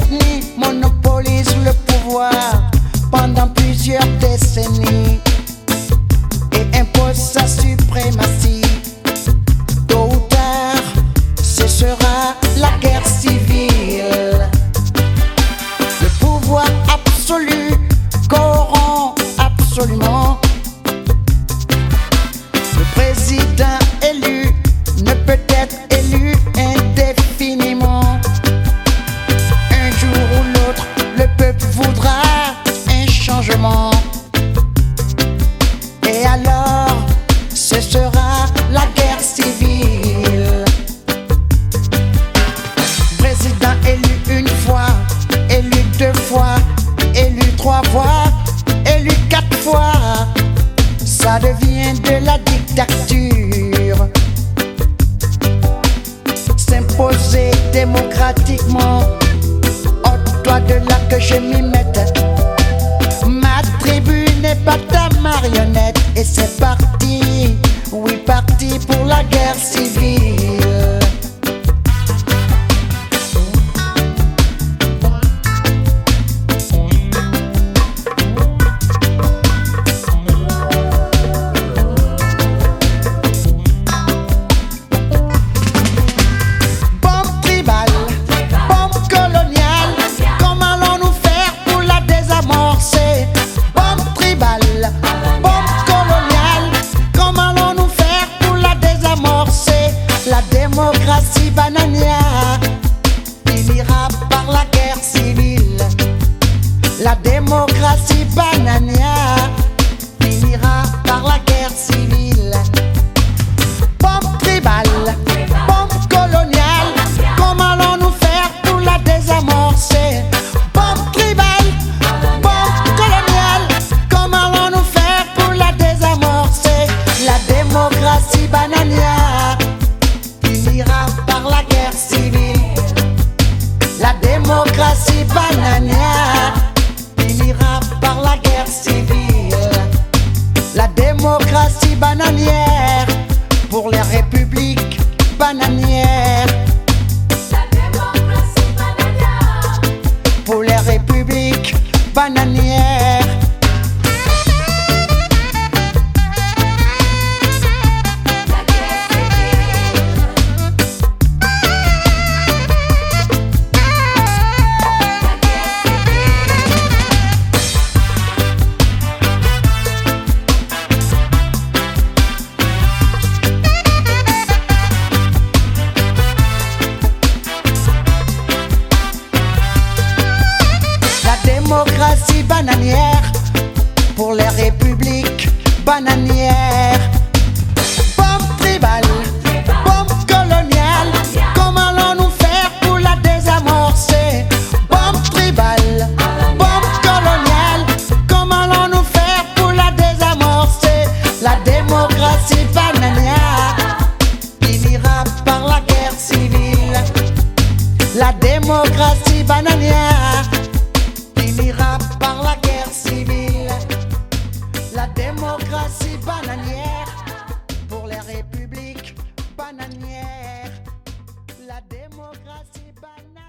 like me, Ça devient de la dictature. S'imposer démocratiquement. Oh, toi de là que je m'y mette. Ma tribu n'est pas ta marionnette. Et c'est parti, oui, parti pour la guerre démocratie bananière finira par la guerre civile. La démocratie bananière démocratie bananière pour les républiques bananières. Bananière pour les républiques bananières. Bombe tribale, bombe coloniale, comment allons-nous faire pour la désamorcer? Bombe tribale, bombe coloniale, comment allons-nous faire pour la désamorcer? La démocratie bananière finira par la guerre civile. La démocratie bananière Democracy, banana.